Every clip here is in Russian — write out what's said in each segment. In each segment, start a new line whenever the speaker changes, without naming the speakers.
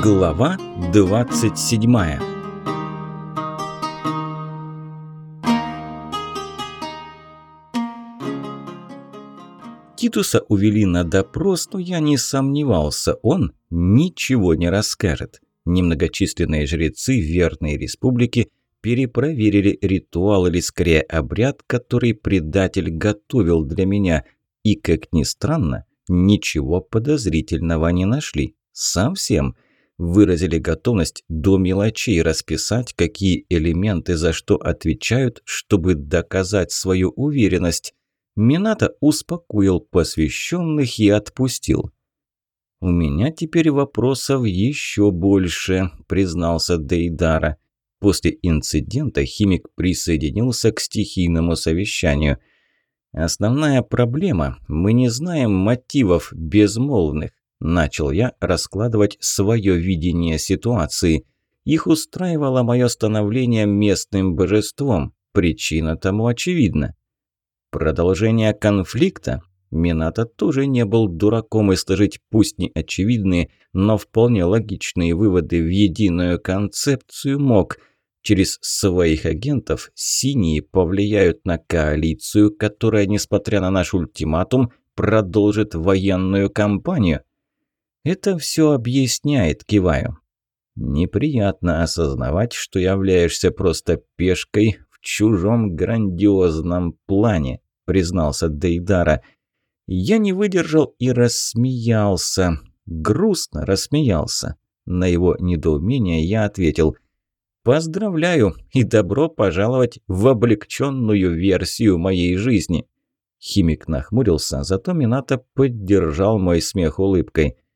Глава 27 Титуса увели на допрос, но я не сомневался, он ничего не расскажет. Немногочисленные жрецы верной республики перепроверили ритуал или скорее обряд, который предатель готовил для меня, и, как ни странно, ничего подозрительного не нашли. Совсем. Выразили готовность до мелочей расписать, какие элементы за что отвечают, чтобы доказать свою уверенность. Минато успокоил посвященных и отпустил. «У меня теперь вопросов еще больше», – признался Дейдара. После инцидента химик присоединился к стихийному совещанию. «Основная проблема – мы не знаем мотивов безмолвных. Начал я раскладывать свое видение ситуации. Их устраивало мое становление местным божеством. Причина тому очевидна. Продолжение конфликта? Минато тоже не был дураком и сложить пусть не очевидные, но вполне логичные выводы в единую концепцию мог. Через своих агентов синие повлияют на коалицию, которая, несмотря на наш ультиматум, продолжит военную кампанию. Это все объясняет, киваю. Неприятно осознавать, что являешься просто пешкой в чужом грандиозном плане, признался Дейдара. Я не выдержал и рассмеялся. Грустно рассмеялся. На его недоумение я ответил «Поздравляю и добро пожаловать в облегченную версию моей жизни». Химик нахмурился, зато Минато поддержал мой смех улыбкой –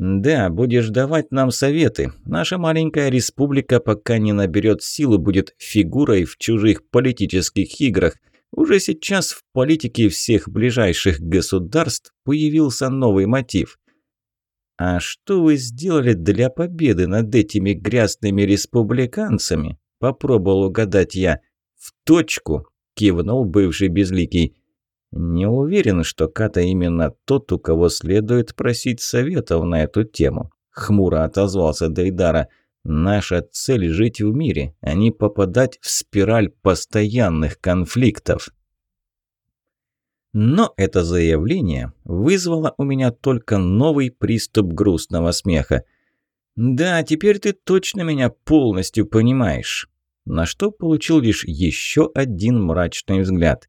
«Да, будешь давать нам советы. Наша маленькая республика, пока не наберет силу, будет фигурой в чужих политических играх. Уже сейчас в политике всех ближайших государств появился новый мотив. А что вы сделали для победы над этими грязными республиканцами? Попробовал угадать я. В точку, кивнул бывший безликий. Не уверен, что Ката именно тот, у кого следует просить советов на эту тему. Хмуро отозвался Дейдара. Наша цель – жить в мире, а не попадать в спираль постоянных конфликтов. Но это заявление вызвало у меня только новый приступ грустного смеха. «Да, теперь ты точно меня полностью понимаешь». На что получил лишь еще один мрачный взгляд.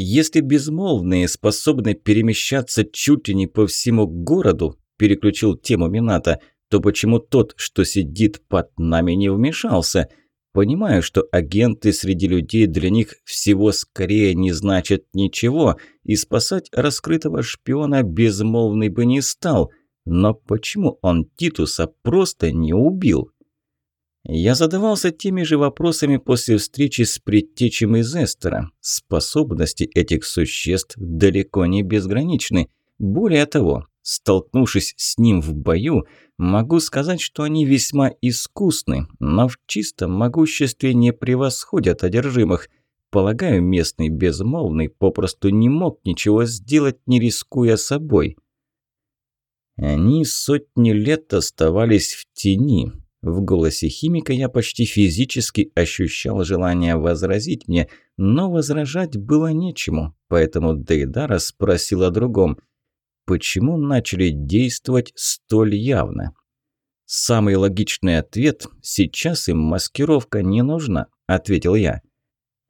Если безмолвные способны перемещаться чуть ли не по всему городу, переключил тему Мината, то почему тот, что сидит под нами, не вмешался? Понимаю, что агенты среди людей для них всего скорее не значат ничего, и спасать раскрытого шпиона безмолвный бы не стал. Но почему он Титуса просто не убил? Я задавался теми же вопросами после встречи с предтечем из Эстера. Способности этих существ далеко не безграничны. Более того, столкнувшись с ним в бою, могу сказать, что они весьма искусны, но в чистом могуществе не превосходят одержимых. Полагаю, местный безмолвный попросту не мог ничего сделать, не рискуя собой. Они сотни лет оставались в тени, в голосе химика я почти физически ощущал желание возразить мне, но возражать было нечему, поэтому Дейдара спросил о другом. Почему начали действовать столь явно? «Самый логичный ответ – сейчас им маскировка не нужна», – ответил я.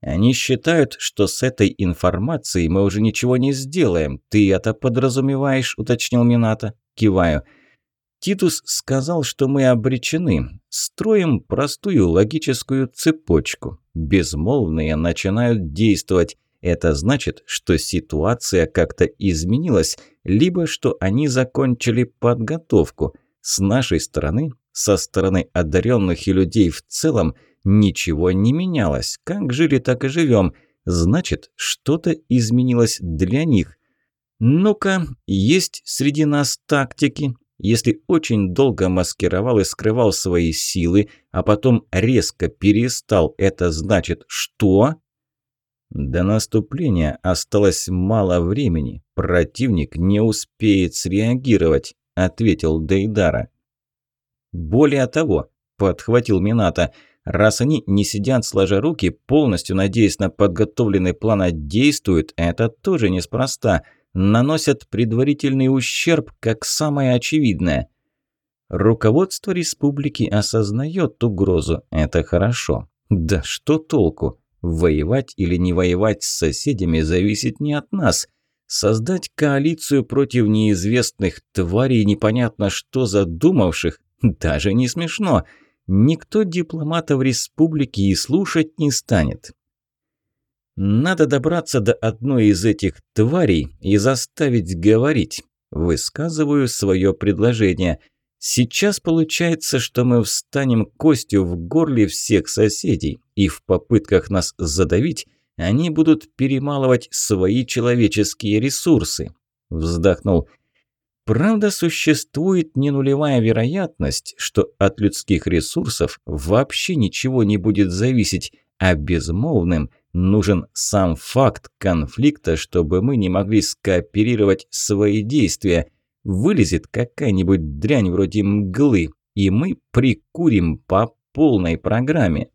«Они считают, что с этой информацией мы уже ничего не сделаем. Ты это подразумеваешь?» – уточнил Минато. Киваю. Титус сказал, что мы обречены. Строим простую логическую цепочку. Безмолвные начинают действовать. Это значит, что ситуация как-то изменилась, либо что они закончили подготовку. С нашей стороны, со стороны одаренных и людей в целом, ничего не менялось. Как жили, так и живем. Значит, что-то изменилось для них. Ну-ка, есть среди нас тактики, если очень долго маскировал и скрывал свои силы, а потом резко перестал, это значит что? До наступления осталось мало времени. Противник не успеет среагировать, ответил Дейдара. Более того, подхватил Мината, раз они не сидят сложа руки, полностью надеясь на подготовленный план, а действуют, это тоже неспроста. Наносят предварительный ущерб, как самое очевидное. Руководство республики осознает угрозу, это хорошо. Да что толку? Воевать или не воевать с соседями зависит не от нас. Создать коалицию против неизвестных тварей, непонятно что задумавших, даже не смешно. Никто дипломатов республики и слушать не станет. Надо добраться до одной из этих тварей и заставить говорить. Высказываю свое предложение – Сейчас получается, что мы встанем костью в горле всех соседей, и в попытках нас задавить они будут перемалывать свои человеческие ресурсы. Вздохнул. Правда, существует не нулевая вероятность, что от людских ресурсов вообще ничего не будет зависеть, а безмолвным нужен сам факт конфликта, чтобы мы не могли скооперировать свои действия – Вылезет какая-нибудь дрянь вроде мглы, и мы прикурим по полной программе.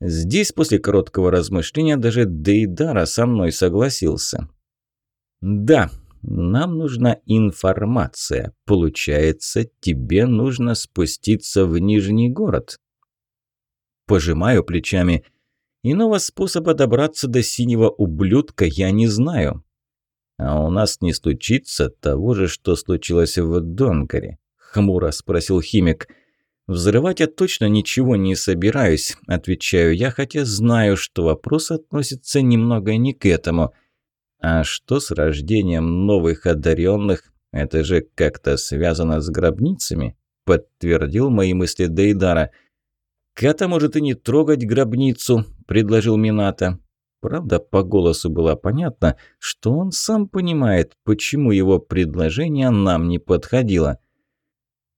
Здесь после короткого размышления даже Дейдара со мной согласился. «Да, нам нужна информация. Получается, тебе нужно спуститься в Нижний город». Пожимаю плечами. Иного способа добраться до синего ублюдка я не знаю. «А у нас не случится того же, что случилось в Донкаре?» – хмуро спросил химик. «Взрывать я точно ничего не собираюсь», – отвечаю я, хотя знаю, что вопрос относится немного не к этому. «А что с рождением новых одаренных? Это же как-то связано с гробницами?» – подтвердил мои мысли Дейдара. «Ката может и не трогать гробницу», – предложил Мината. Правда, по голосу было понятно, что он сам понимает, почему его предложение нам не подходило.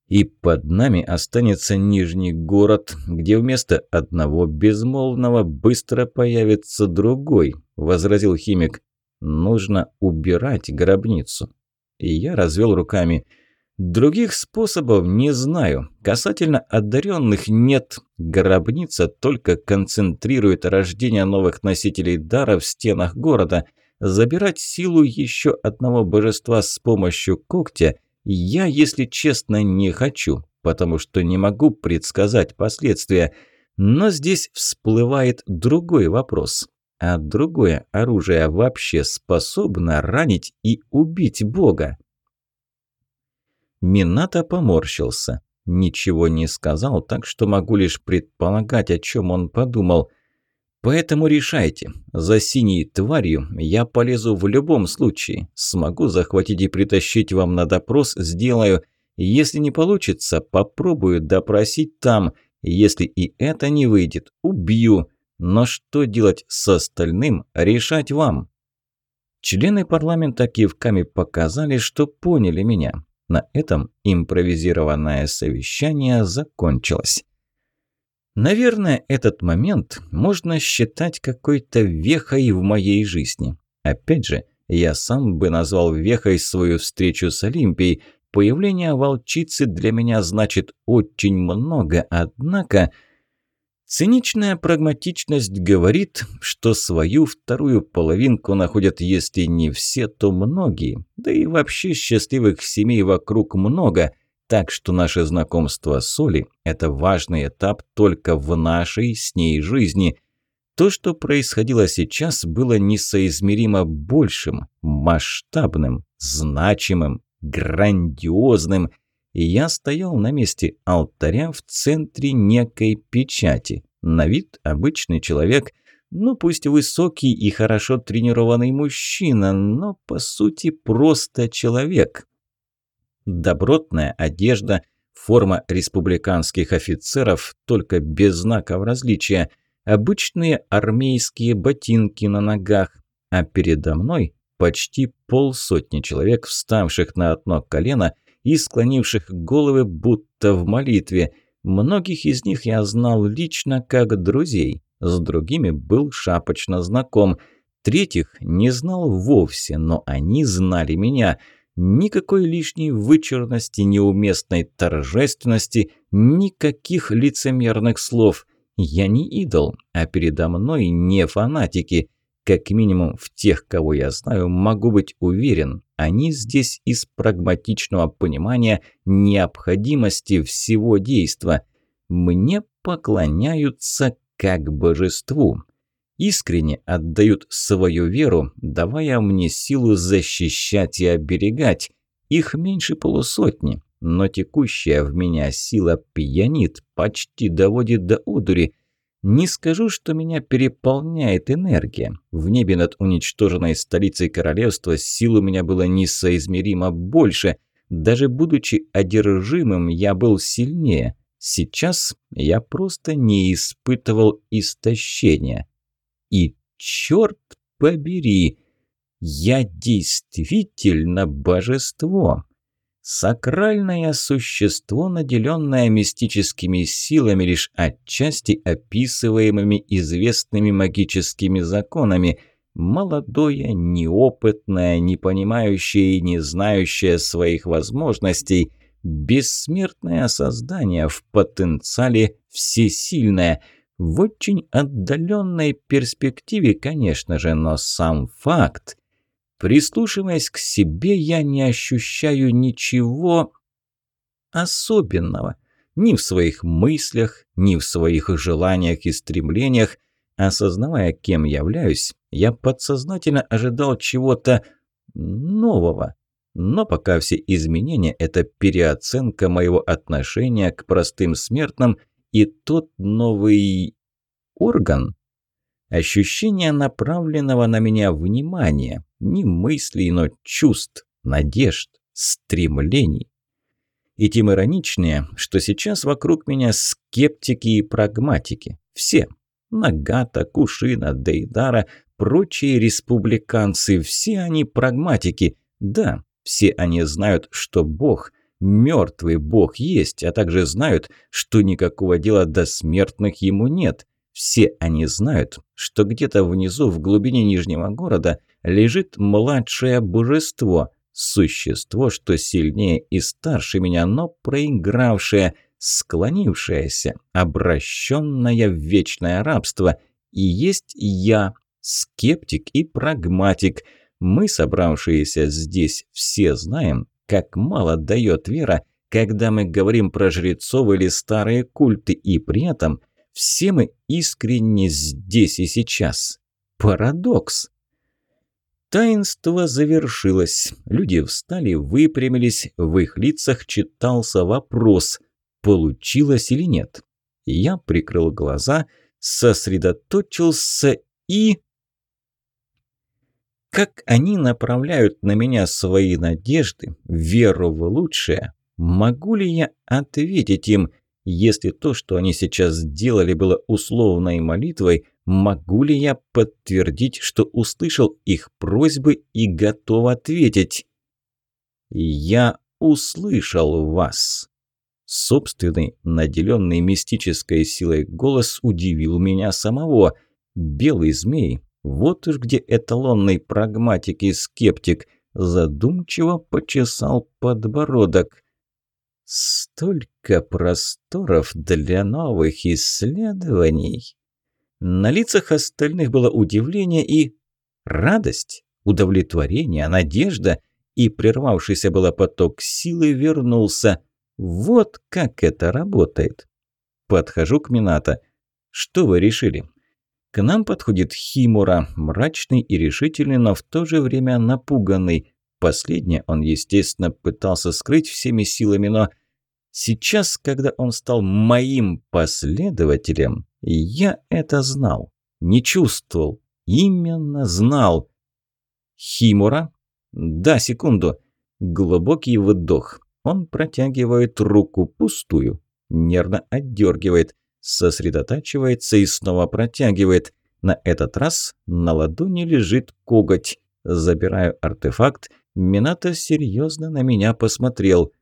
И под нами останется Нижний город, где вместо одного безмолвного быстро появится другой, возразил химик. Нужно убирать гробницу. И я развел руками – Других способов не знаю. Касательно одаренных нет. Гробница только концентрирует рождение новых носителей дара в стенах города. Забирать силу еще одного божества с помощью когтя я, если честно, не хочу, потому что не могу предсказать последствия. Но здесь всплывает другой вопрос. А другое оружие вообще способно ранить и убить бога? Минато поморщился. Ничего не сказал, так что могу лишь предполагать, о чем он подумал. Поэтому решайте. За синей тварью я полезу в любом случае. Смогу захватить и притащить вам на допрос, сделаю. Если не получится, попробую допросить там. Если и это не выйдет, убью. Но что делать с остальным, решать вам. Члены парламента кивками показали, что поняли меня. На этом импровизированное совещание закончилось. Наверное, этот момент можно считать какой-то вехой в моей жизни. Опять же, я сам бы назвал вехой свою встречу с Олимпией. Появление волчицы для меня значит очень много, однако... Циничная прагматичность говорит, что свою вторую половинку находят, если не все, то многие. Да и вообще счастливых семей вокруг много, так что наше знакомство с Олей – это важный этап только в нашей с ней жизни. То, что происходило сейчас, было несоизмеримо большим, масштабным, значимым, грандиозным – и я стоял на месте алтаря в центре некой печати. На вид обычный человек, ну пусть высокий и хорошо тренированный мужчина, но по сути просто человек. Добротная одежда, форма республиканских офицеров, только без знаков различия, обычные армейские ботинки на ногах, а передо мной почти полсотни человек, вставших на одно колено – и склонивших головы будто в молитве. Многих из них я знал лично как друзей, с другими был шапочно знаком. Третьих не знал вовсе, но они знали меня. Никакой лишней вычурности, неуместной торжественности, никаких лицемерных слов. Я не идол, а передо мной не фанатики. Как минимум в тех, кого я знаю, могу быть уверен, они здесь из прагматичного понимания необходимости всего действа. Мне поклоняются как божеству. Искренне отдают свою веру, давая мне силу защищать и оберегать. Их меньше полусотни, но текущая в меня сила пьянит, почти доводит до удури. Не скажу, что меня переполняет энергия. В небе над уничтоженной столицей королевства сил у меня было несоизмеримо больше. Даже будучи одержимым, я был сильнее. Сейчас я просто не испытывал истощения. И черт побери, я действительно божество. Сакральное существо, наделенное мистическими силами, лишь отчасти описываемыми известными магическими законами, молодое, неопытное, не понимающее и не знающее своих возможностей, бессмертное создание в потенциале всесильное, в очень отдаленной перспективе, конечно же, но сам факт. Прислушиваясь к себе, я не ощущаю ничего особенного. Ни в своих мыслях, ни в своих желаниях и стремлениях. Осознавая, кем являюсь, я подсознательно ожидал чего-то нового. Но пока все изменения – это переоценка моего отношения к простым смертным и тот новый орган. Ощущение направленного на меня внимания, не мыслей, но чувств, надежд, стремлений. И тем ироничнее, что сейчас вокруг меня скептики и прагматики. Все. Нагата, Кушина, Дейдара, прочие республиканцы, все они прагматики. Да, все они знают, что Бог, мертвый Бог есть, а также знают, что никакого дела до смертных ему нет. Все они знают, что где-то внизу, в глубине Нижнего города, лежит младшее божество, существо, что сильнее и старше меня, но проигравшее, склонившееся, обращенное в вечное рабство. И есть я, скептик и прагматик – мы, собравшиеся здесь, все знаем, как мало дает вера, когда мы говорим про жрецов или старые культы, и при этом все мы искренне здесь и сейчас. Парадокс. Таинство завершилось. Люди встали, выпрямились, в их лицах читался вопрос, получилось или нет. Я прикрыл глаза, сосредоточился и... Как они направляют на меня свои надежды, веру в лучшее, могу ли я ответить им, если то, что они сейчас сделали, было условной молитвой, могу ли я подтвердить, что услышал их просьбы и готов ответить? Я услышал вас. Собственный, наделенный мистической силой голос удивил меня самого. Белый змей вот уж где эталонный прагматик и скептик задумчиво почесал подбородок. Столько просторов для новых исследований. На лицах остальных было удивление и радость, удовлетворение, надежда, и прервавшийся было поток силы вернулся. Вот как это работает. Подхожу к Минато. Что вы решили? К нам подходит Химура, мрачный и решительный, но в то же время напуганный. Последнее он, естественно, пытался скрыть всеми силами, но сейчас, когда он стал моим последователем, я это знал, не чувствовал, именно знал. Химура? Да, секунду. Глубокий вдох. Он протягивает руку пустую, нервно отдергивает сосредотачивается и снова протягивает. На этот раз на ладони лежит коготь. Забираю артефакт. Минато серьезно на меня посмотрел.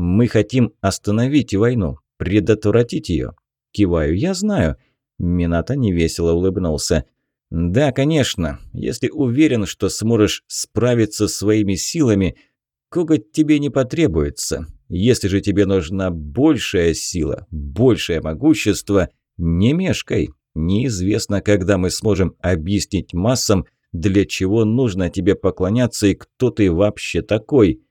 «Мы хотим остановить войну, предотвратить ее». Киваю, я знаю. Минато невесело улыбнулся. «Да, конечно. Если уверен, что сможешь справиться своими силами, коготь тебе не потребуется. Если же тебе нужна большая сила, большее могущество, не мешкай. Неизвестно, когда мы сможем объяснить массам, для чего нужно тебе поклоняться и кто ты вообще такой.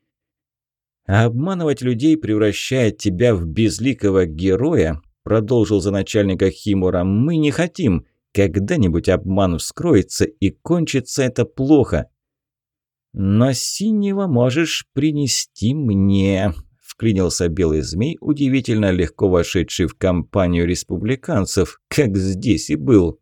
А обманывать людей, превращая тебя в безликого героя, продолжил за начальника Химура, мы не хотим. Когда-нибудь обман вскроется и кончится это плохо. Но синего можешь принести мне, вклинился белый змей, удивительно легко вошедший в компанию республиканцев, как здесь и был.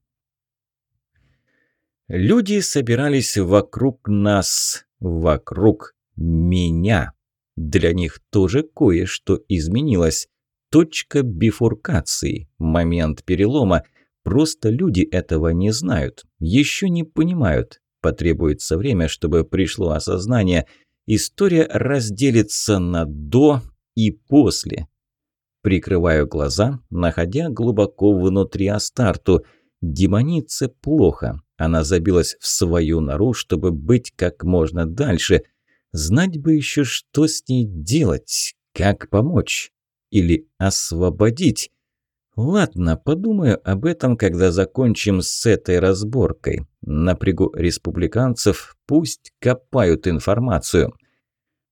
Люди собирались вокруг нас, вокруг меня. Для них тоже кое-что изменилось. Точка бифуркации, момент перелома. Просто люди этого не знают, еще не понимают. Потребуется время, чтобы пришло осознание. История разделится на «до» и «после». Прикрываю глаза, находя глубоко внутри Астарту. Демонице плохо. Она забилась в свою нору, чтобы быть как можно дальше. Знать бы еще, что с ней делать, как помочь. Или освободить. Ладно, подумаю об этом, когда закончим с этой разборкой. Напрягу республиканцев, пусть копают информацию.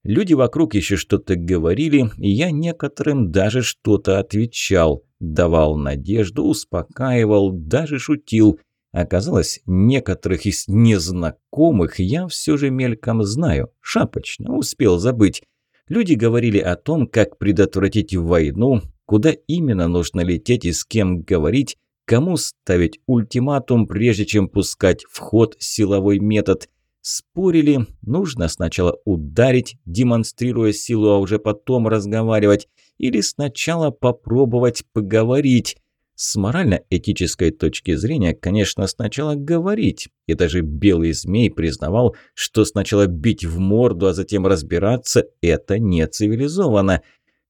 Люди вокруг еще что-то говорили, и я некоторым даже что-то отвечал, давал надежду, успокаивал, даже шутил. Оказалось, некоторых из незнакомых я все же мельком знаю, шапочно, успел забыть. Люди говорили о том, как предотвратить войну, куда именно нужно лететь и с кем говорить, кому ставить ультиматум, прежде чем пускать в ход силовой метод. Спорили, нужно сначала ударить, демонстрируя силу, а уже потом разговаривать, или сначала попробовать поговорить. С морально-этической точки зрения, конечно, сначала говорить. И даже белый змей признавал, что сначала бить в морду, а затем разбираться – это не цивилизованно.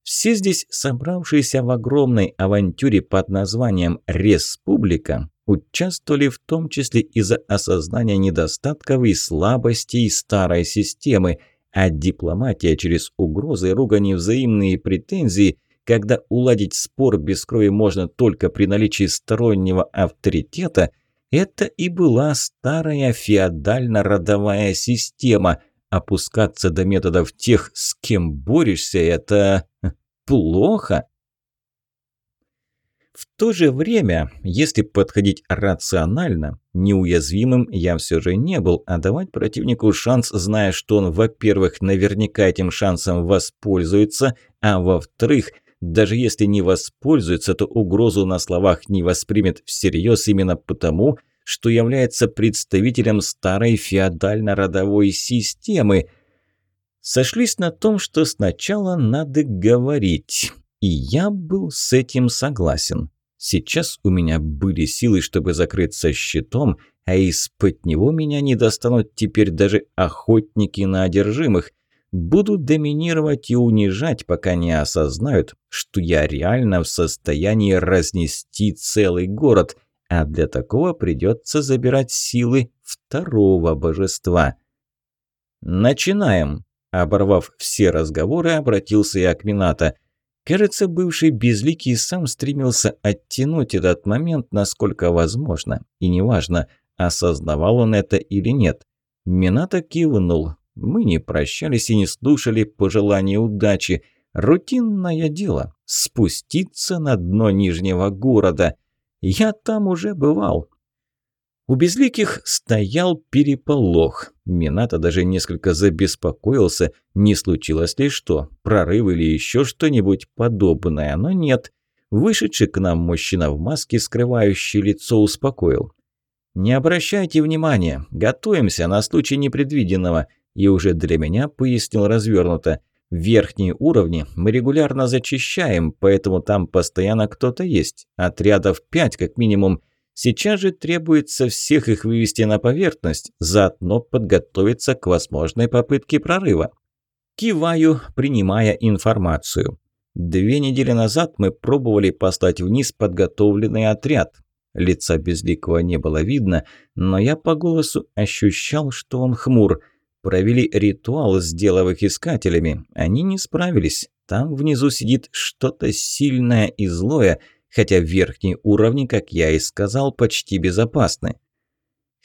Все здесь собравшиеся в огромной авантюре под названием «Республика» участвовали в том числе из-за осознания недостатков и слабостей старой системы, а дипломатия через угрозы, ругани, взаимные претензии, когда уладить спор без крови можно только при наличии стороннего авторитета, это и была старая феодально-родовая система. Опускаться до методов тех, с кем борешься, это плохо. В то же время, если подходить рационально, неуязвимым я все же не был, а давать противнику шанс, зная, что он, во-первых, наверняка этим шансом воспользуется, а во-вторых, даже если не воспользуется, то угрозу на словах не воспримет всерьез именно потому, что является представителем старой феодально-родовой системы. Сошлись на том, что сначала надо говорить. И я был с этим согласен. Сейчас у меня были силы, чтобы закрыться щитом, а из-под него меня не достанут теперь даже охотники на одержимых. Буду доминировать и унижать, пока не осознают, что я реально в состоянии разнести целый город, а для такого придется забирать силы второго божества. «Начинаем!» Оборвав все разговоры, обратился я к Минато. Кажется, бывший безликий сам стремился оттянуть этот момент насколько возможно, и неважно, осознавал он это или нет. Минато кивнул. Мы не прощались и не слушали пожелания удачи. Рутинное дело – спуститься на дно Нижнего города. Я там уже бывал, у безликих стоял переполох. Минато даже несколько забеспокоился, не случилось ли что, прорыв или еще что-нибудь подобное, но нет. Вышедший к нам мужчина в маске, скрывающий лицо, успокоил. «Не обращайте внимания, готовимся на случай непредвиденного», и уже для меня пояснил развернуто. Верхние уровни мы регулярно зачищаем, поэтому там постоянно кто-то есть. Отрядов пять как минимум – Сейчас же требуется всех их вывести на поверхность, заодно подготовиться к возможной попытке прорыва. Киваю, принимая информацию. Две недели назад мы пробовали послать вниз подготовленный отряд. Лица Безликого не было видно, но я по голосу ощущал, что он хмур. Провели ритуал, сделав их искателями. Они не справились. Там внизу сидит что-то сильное и злое, хотя верхние уровни, как я и сказал, почти безопасны.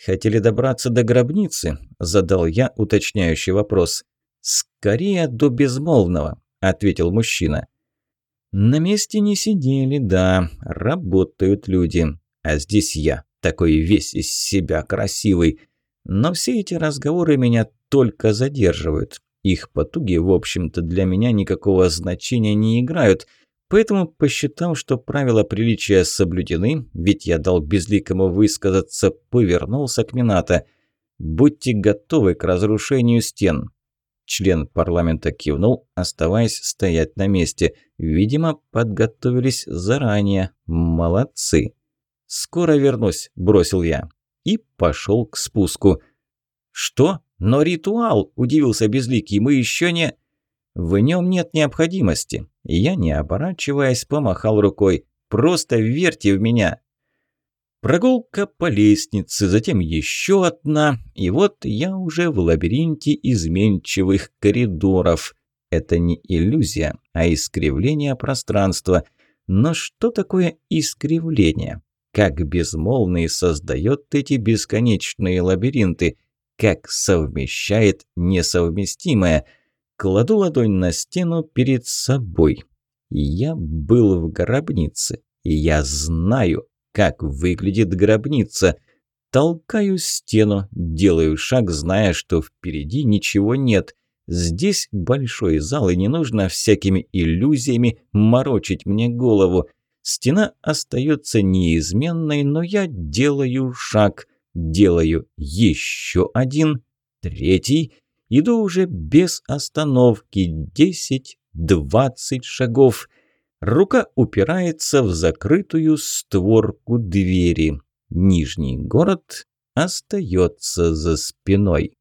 «Хотели добраться до гробницы?» – задал я уточняющий вопрос. «Скорее до безмолвного», – ответил мужчина. «На месте не сидели, да, работают люди. А здесь я, такой весь из себя красивый. Но все эти разговоры меня только задерживают. Их потуги, в общем-то, для меня никакого значения не играют. Поэтому, посчитав, что правила приличия соблюдены, ведь я дал безликому высказаться, повернулся к Минато. «Будьте готовы к разрушению стен». Член парламента кивнул, оставаясь стоять на месте. Видимо, подготовились заранее. Молодцы. «Скоро вернусь», – бросил я. И пошел к спуску. «Что? Но ритуал!» – удивился Безликий. «Мы еще не...» «В нем нет необходимости». Я, не оборачиваясь, помахал рукой. «Просто верьте в меня!» Прогулка по лестнице, затем еще одна, и вот я уже в лабиринте изменчивых коридоров. Это не иллюзия, а искривление пространства. Но что такое искривление? Как безмолвный создает эти бесконечные лабиринты? Как совмещает несовместимое? Кладу ладонь на стену перед собой. Я был в гробнице, и я знаю, как выглядит гробница. Толкаю стену, делаю шаг, зная, что впереди ничего нет. Здесь большой зал, и не нужно всякими иллюзиями морочить мне голову. Стена остается неизменной, но я делаю шаг, делаю еще один, третий, иду уже без остановки, десять, двадцать шагов. Рука упирается в закрытую створку двери. Нижний город остается за спиной.